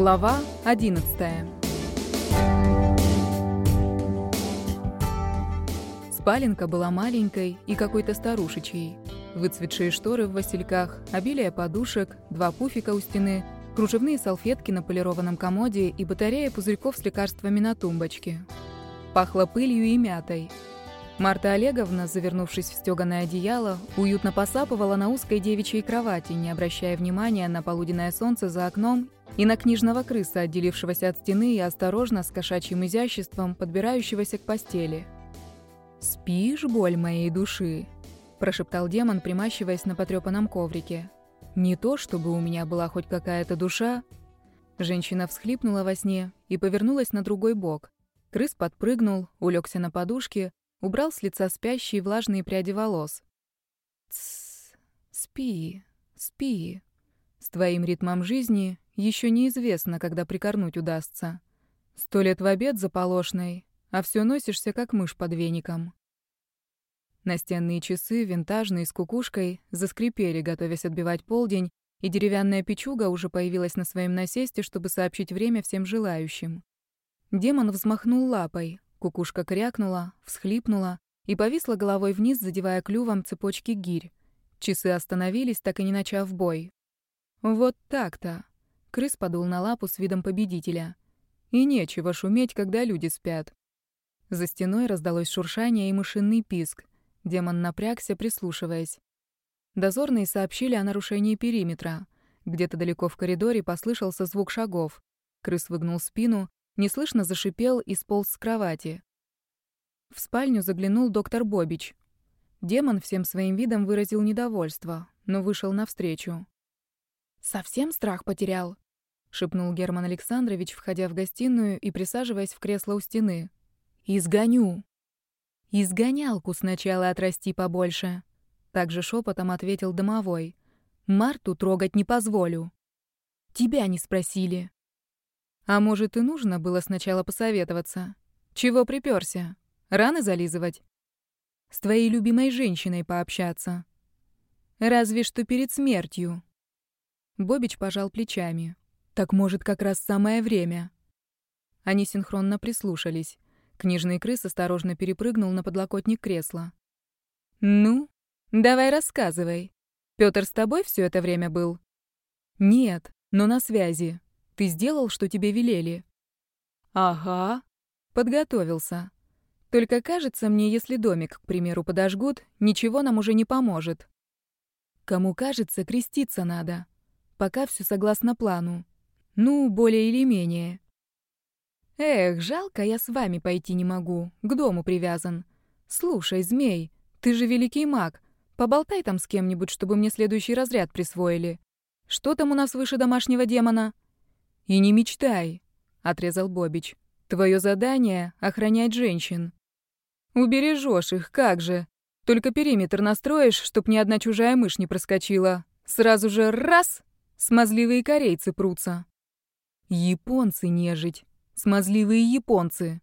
Глава 11 Спаленка была маленькой и какой-то старушечьей. Выцветшие шторы в васильках, обилие подушек, два пуфика у стены, кружевные салфетки на полированном комоде и батарея пузырьков с лекарствами на тумбочке. Пахло пылью и мятой. Марта Олеговна, завернувшись в стёганое одеяло, уютно посапывала на узкой девичьей кровати, не обращая внимания на полуденное солнце за окном и на книжного крыса, отделившегося от стены и осторожно, с кошачьим изяществом, подбирающегося к постели. «Спишь, боль моей души?» – прошептал демон, примащиваясь на потрёпанном коврике. «Не то, чтобы у меня была хоть какая-то душа». Женщина всхлипнула во сне и повернулась на другой бок. Крыс подпрыгнул, улегся на подушке, убрал с лица спящие влажные пряди волос. «Тссс, спи, спи. С твоим ритмом жизни еще неизвестно, когда прикорнуть удастся. Сто лет в обед заполошной, а все носишься, как мышь под веником. Настенные часы, винтажные, с кукушкой, заскрипели, готовясь отбивать полдень, и деревянная печуга уже появилась на своем насесте, чтобы сообщить время всем желающим. Демон взмахнул лапой, кукушка крякнула, всхлипнула и повисла головой вниз, задевая клювом цепочки гирь. Часы остановились, так и не начав бой. Вот так-то. Крыс подул на лапу с видом победителя. И нечего шуметь, когда люди спят. За стеной раздалось шуршание и мышиный писк. Демон напрягся, прислушиваясь. Дозорные сообщили о нарушении периметра. Где-то далеко в коридоре послышался звук шагов. Крыс выгнул спину, неслышно зашипел и сполз с кровати. В спальню заглянул доктор Бобич. Демон всем своим видом выразил недовольство, но вышел навстречу. «Совсем страх потерял?» — шепнул Герман Александрович, входя в гостиную и присаживаясь в кресло у стены. «Изгоню!» «Изгонялку сначала отрасти побольше», — также шепотом ответил домовой. «Марту трогать не позволю». «Тебя не спросили». «А может, и нужно было сначала посоветоваться? Чего приперся? Раны зализывать?» «С твоей любимой женщиной пообщаться». «Разве что перед смертью». Бобич пожал плечами. Так может, как раз самое время. Они синхронно прислушались. Книжный крыс осторожно перепрыгнул на подлокотник кресла. «Ну, давай рассказывай. Пётр с тобой все это время был?» «Нет, но на связи. Ты сделал, что тебе велели?» «Ага. Подготовился. Только кажется мне, если домик, к примеру, подожгут, ничего нам уже не поможет. Кому кажется, креститься надо. Пока все согласно плану. Ну, более или менее. Эх, жалко, я с вами пойти не могу. К дому привязан. Слушай, змей, ты же великий маг. Поболтай там с кем-нибудь, чтобы мне следующий разряд присвоили. Что там у нас выше домашнего демона? И не мечтай, отрезал Бобич. Твое задание — охранять женщин. Убережешь их, как же. Только периметр настроишь, чтоб ни одна чужая мышь не проскочила. Сразу же раз — смазливые корейцы прутся. Японцы нежить. Смазливые японцы.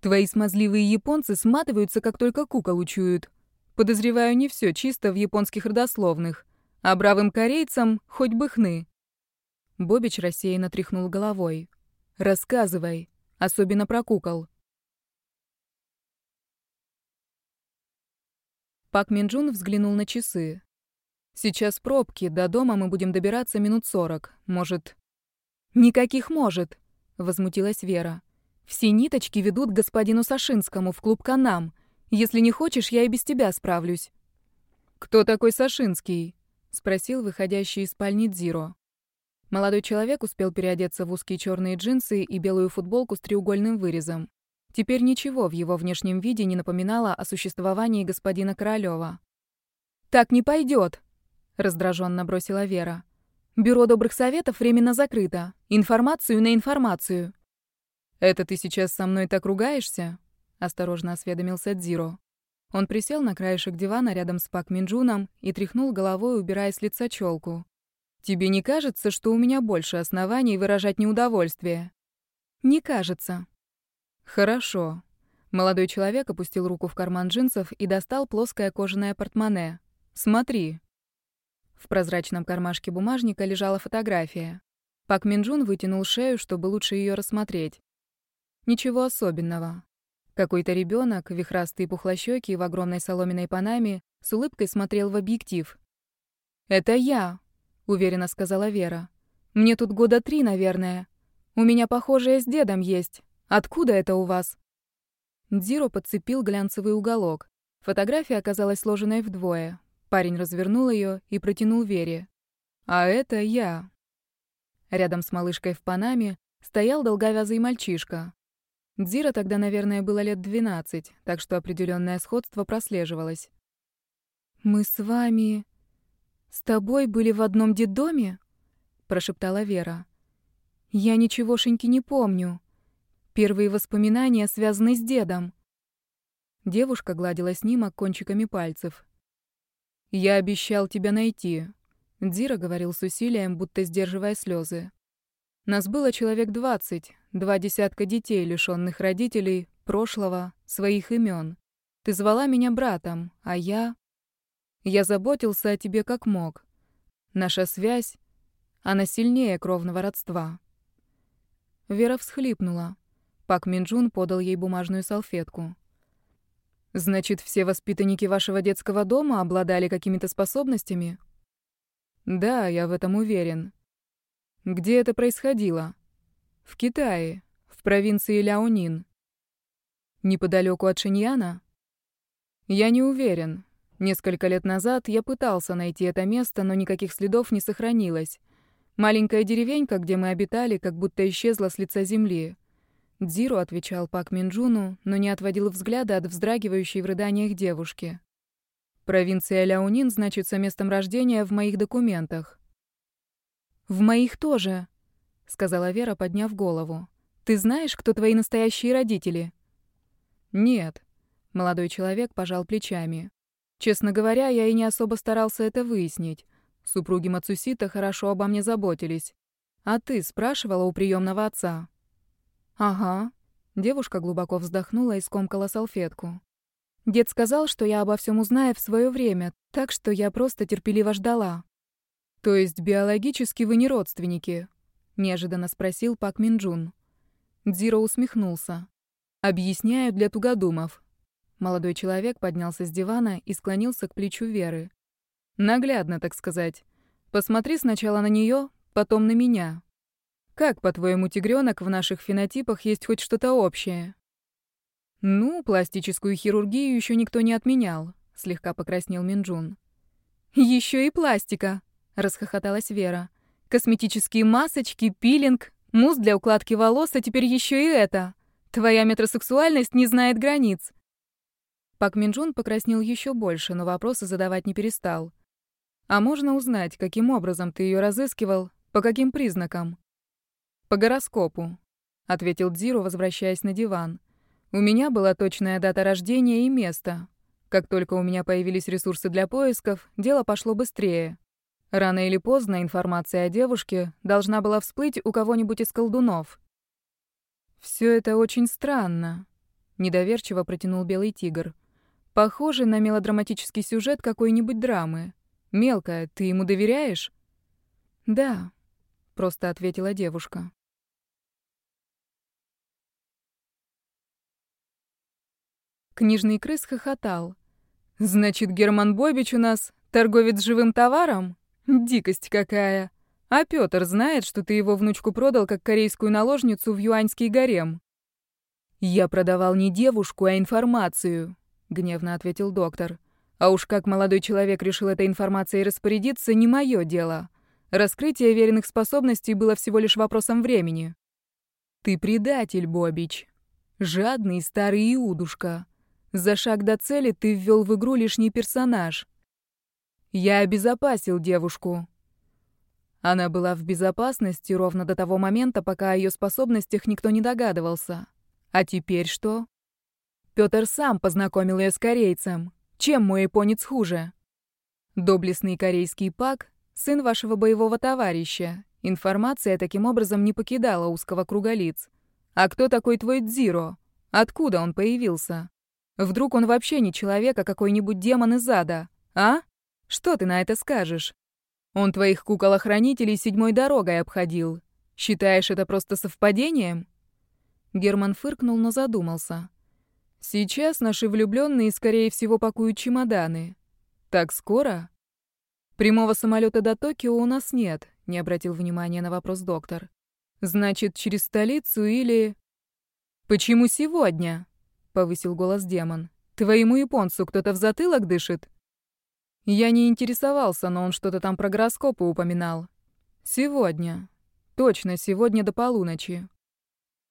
Твои смазливые японцы сматываются, как только кукол учуют. Подозреваю, не все чисто в японских родословных. А бравым корейцам хоть бы хны. Бобич рассеянно тряхнул головой. «Рассказывай, особенно про кукол». Пак Минджун взглянул на часы. «Сейчас пробки, до дома мы будем добираться минут сорок. Может, «Никаких может», — возмутилась Вера. «Все ниточки ведут господину Сашинскому в клуб Канам. Если не хочешь, я и без тебя справлюсь». «Кто такой Сашинский?» — спросил выходящий из спальни Дзиро. Молодой человек успел переодеться в узкие черные джинсы и белую футболку с треугольным вырезом. Теперь ничего в его внешнем виде не напоминало о существовании господина Королёва. «Так не пойдет!» — раздраженно бросила Вера. Бюро добрых советов временно закрыто. Информацию на информацию. «Это ты сейчас со мной так ругаешься?» — осторожно осведомился Дзиро. Он присел на краешек дивана рядом с Пак Минджуном и тряхнул головой, убирая с лица челку. «Тебе не кажется, что у меня больше оснований выражать неудовольствие?» «Не кажется». «Хорошо». Молодой человек опустил руку в карман джинсов и достал плоское кожаное портмоне. «Смотри». В прозрачном кармашке бумажника лежала фотография. Пак Минджун вытянул шею, чтобы лучше ее рассмотреть. Ничего особенного. Какой-то ребенок, вихрастый пухлощёкий в огромной соломенной панаме, с улыбкой смотрел в объектив. «Это я», — уверенно сказала Вера. «Мне тут года три, наверное. У меня похожее с дедом есть. Откуда это у вас?» Дзиро подцепил глянцевый уголок. Фотография оказалась сложенной вдвое. Парень развернул ее и протянул Вере. «А это я». Рядом с малышкой в Панаме стоял долговязый мальчишка. Дзира тогда, наверное, было лет двенадцать, так что определенное сходство прослеживалось. «Мы с вами... с тобой были в одном детдоме?» — прошептала Вера. «Я ничегошеньки не помню. Первые воспоминания связаны с дедом». Девушка гладила снимок кончиками пальцев. «Я обещал тебя найти», — Дзира говорил с усилием, будто сдерживая слезы. «Нас было человек двадцать, два десятка детей, лишённых родителей, прошлого, своих имен. Ты звала меня братом, а я... Я заботился о тебе как мог. Наша связь, она сильнее кровного родства». Вера всхлипнула. Пак Минджун подал ей бумажную салфетку. «Значит, все воспитанники вашего детского дома обладали какими-то способностями?» «Да, я в этом уверен. Где это происходило?» «В Китае, в провинции Ляонин». «Неподалеку от Шиньяна?» «Я не уверен. Несколько лет назад я пытался найти это место, но никаких следов не сохранилось. Маленькая деревенька, где мы обитали, как будто исчезла с лица земли. Дзиру отвечал Пак Минджуну, но не отводил взгляда от вздрагивающей в рыданиях девушки. Провинция Ляунин значится местом рождения в моих документах. В моих тоже, сказала Вера, подняв голову. Ты знаешь, кто твои настоящие родители? Нет. Молодой человек пожал плечами. Честно говоря, я и не особо старался это выяснить. Супруги Мацусита хорошо обо мне заботились. А ты спрашивала у приемного отца? «Ага». Девушка глубоко вздохнула и скомкала салфетку. Дед сказал, что я обо всем узнаю в свое время, так что я просто терпеливо ждала. «То есть биологически вы не родственники?» — неожиданно спросил Пак Минджун. Дзиро усмехнулся. «Объясняю для тугодумов». Молодой человек поднялся с дивана и склонился к плечу Веры. «Наглядно, так сказать. Посмотри сначала на нее, потом на меня. Как, по-твоему, тигренок в наших фенотипах есть хоть что-то общее? Ну, пластическую хирургию еще никто не отменял, слегка покраснел Минджун. Еще и пластика, расхохоталась Вера. Косметические масочки, пилинг, мусс для укладки волос, а теперь еще и это. Твоя метросексуальность не знает границ. Пак Минджун покраснел еще больше, но вопросы задавать не перестал. А можно узнать, каким образом ты ее разыскивал, по каким признакам? «По гороскопу», — ответил Дзиру, возвращаясь на диван. «У меня была точная дата рождения и место. Как только у меня появились ресурсы для поисков, дело пошло быстрее. Рано или поздно информация о девушке должна была всплыть у кого-нибудь из колдунов. Все это очень странно», — недоверчиво протянул Белый Тигр. «Похоже на мелодраматический сюжет какой-нибудь драмы. Мелкая, ты ему доверяешь?» «Да», — просто ответила девушка. Книжный крыс хохотал. «Значит, Герман Бобич у нас торговец живым товаром? Дикость какая! А Пётр знает, что ты его внучку продал как корейскую наложницу в юаньский гарем?» «Я продавал не девушку, а информацию», — гневно ответил доктор. «А уж как молодой человек решил этой информацией распорядиться, не мое дело. Раскрытие веренных способностей было всего лишь вопросом времени». «Ты предатель, Бобич. Жадный старый Иудушка. За шаг до цели ты ввел в игру лишний персонаж. Я обезопасил девушку. Она была в безопасности ровно до того момента, пока о ее способностях никто не догадывался. А теперь что? Пётр сам познакомил ее с корейцем. Чем мой японец хуже? Доблестный корейский пак — сын вашего боевого товарища. Информация таким образом не покидала узкого круга лиц. А кто такой твой Дзиро? Откуда он появился? Вдруг он вообще не человек, а какой-нибудь демон из ада, а? Что ты на это скажешь? Он твоих кукол-охранителей седьмой дорогой обходил. Считаешь это просто совпадением?» Герман фыркнул, но задумался. «Сейчас наши влюбленные, скорее всего, пакуют чемоданы. Так скоро?» «Прямого самолета до Токио у нас нет», — не обратил внимания на вопрос доктор. «Значит, через столицу или...» «Почему сегодня?» — повысил голос демон. «Твоему японцу кто-то в затылок дышит?» Я не интересовался, но он что-то там про гороскопы упоминал. «Сегодня. Точно, сегодня до полуночи».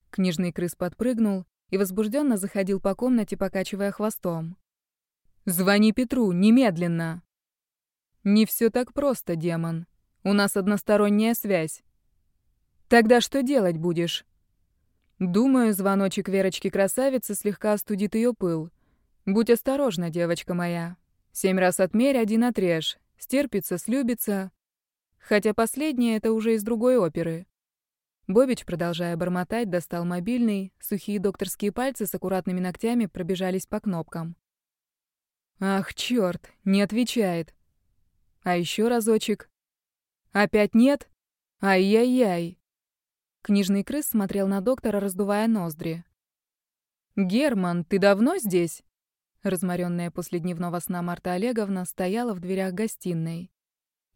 Книжный крыс подпрыгнул и возбужденно заходил по комнате, покачивая хвостом. «Звони Петру, немедленно!» «Не все так просто, демон. У нас односторонняя связь. Тогда что делать будешь?» Думаю, звоночек Верочки-красавицы слегка остудит ее пыл. Будь осторожна, девочка моя. Семь раз отмерь, один отрежь. Стерпится, слюбится. Хотя последнее — это уже из другой оперы. Бобич, продолжая бормотать, достал мобильный, сухие докторские пальцы с аккуратными ногтями пробежались по кнопкам. «Ах, чёрт, не отвечает. А еще разочек. Опять нет? Ай-яй-яй». Книжный крыс смотрел на доктора, раздувая ноздри. «Герман, ты давно здесь?» Разморенная после дневного сна Марта Олеговна стояла в дверях гостиной.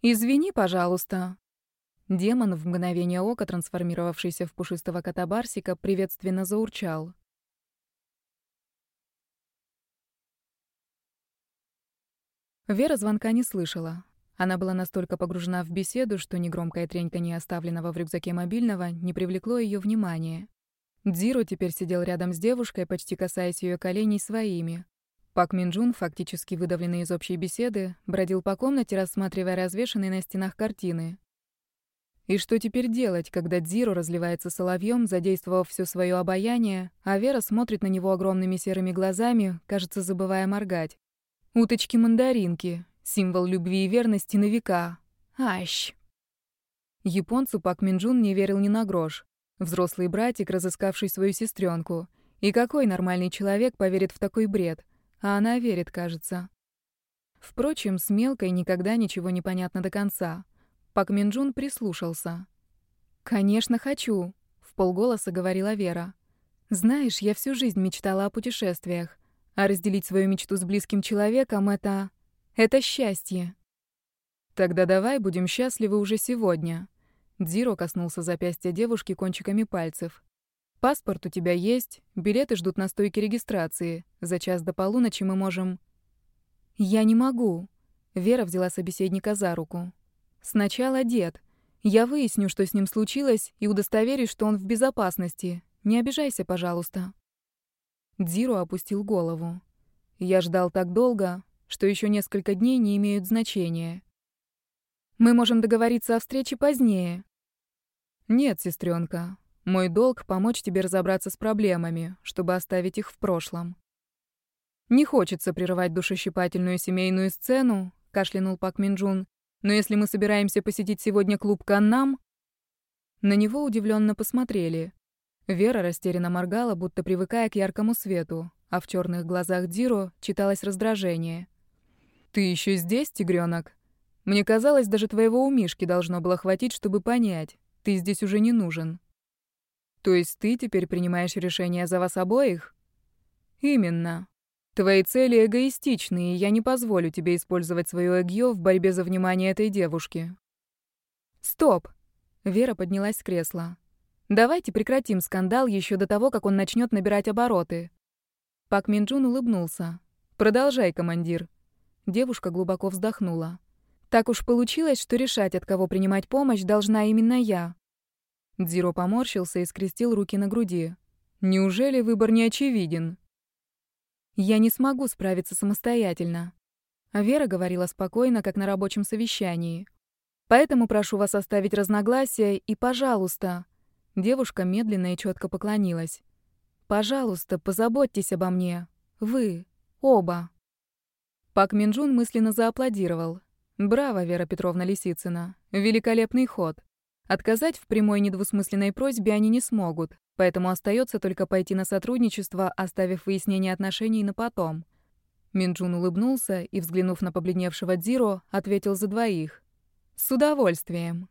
«Извини, пожалуйста». Демон, в мгновение ока трансформировавшийся в пушистого кота Барсика, приветственно заурчал. Вера звонка не слышала. Она была настолько погружена в беседу, что негромкое треньканье оставленного в рюкзаке мобильного не привлекло ее внимания. Дзиро теперь сидел рядом с девушкой, почти касаясь ее коленей своими. Пак Минджун, фактически выдавленный из общей беседы, бродил по комнате, рассматривая развешанные на стенах картины. И что теперь делать, когда Дзиро разливается соловьем, задействовав все свое обаяние, а Вера смотрит на него огромными серыми глазами, кажется, забывая моргать. Уточки-мандаринки, символ любви и верности на века. Ащ! Японцу Пак Минджун не верил ни на грош. Взрослый братик, разыскавший свою сестренку. И какой нормальный человек поверит в такой бред? А она верит, кажется. Впрочем, с мелкой никогда ничего не понятно до конца. Пак Минджун прислушался. «Конечно, хочу», — в полголоса говорила Вера. «Знаешь, я всю жизнь мечтала о путешествиях, а разделить свою мечту с близким человеком — это... это счастье». «Тогда давай будем счастливы уже сегодня». Дзиро коснулся запястья девушки кончиками пальцев. Паспорт у тебя есть, билеты ждут на стойке регистрации. За час до полуночи мы можем... Я не могу. Вера взяла собеседника за руку. Сначала дед. Я выясню, что с ним случилось, и удостоверюсь, что он в безопасности. Не обижайся, пожалуйста. Дзиро опустил голову. Я ждал так долго, что еще несколько дней не имеют значения. Мы можем договориться о встрече позднее. Нет, сестренка, мой долг — помочь тебе разобраться с проблемами, чтобы оставить их в прошлом. Не хочется прерывать душещипательную семейную сцену, кашлянул Пак Минджун, но если мы собираемся посетить сегодня клуб Каннам... На него удивленно посмотрели. Вера растерянно моргала, будто привыкая к яркому свету, а в черных глазах Диро читалось раздражение. «Ты еще здесь, тигренок? Мне казалось, даже твоего умишки должно было хватить, чтобы понять. Ты здесь уже не нужен». То есть ты теперь принимаешь решения за вас обоих? Именно. Твои цели эгоистичны, и я не позволю тебе использовать свое эгьё в борьбе за внимание этой девушки. Стоп. Вера поднялась с кресла. Давайте прекратим скандал еще до того, как он начнет набирать обороты. Пак Минджун улыбнулся. Продолжай, командир. Девушка глубоко вздохнула. Так уж получилось, что решать, от кого принимать помощь, должна именно я. Дзиро поморщился и скрестил руки на груди. «Неужели выбор не очевиден?» «Я не смогу справиться самостоятельно». Вера говорила спокойно, как на рабочем совещании. «Поэтому прошу вас оставить разногласия и, пожалуйста...» Девушка медленно и четко поклонилась. «Пожалуйста, позаботьтесь обо мне. Вы. Оба». Пак Минджун мысленно зааплодировал. «Браво, Вера Петровна Лисицына. Великолепный ход. Отказать в прямой недвусмысленной просьбе они не смогут, поэтому остается только пойти на сотрудничество, оставив выяснение отношений на потом. Минджун улыбнулся и, взглянув на побледневшего Дзиро, ответил за двоих. «С удовольствием».